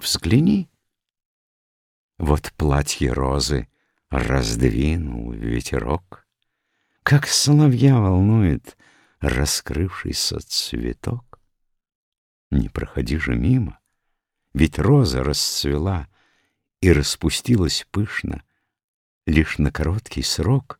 Взгляни. Вот платье розы раздвинул ветерок, Как соловья волнует раскрывшийся цветок. Не проходи же мимо, ведь роза расцвела И распустилась пышно Лишь на короткий срок,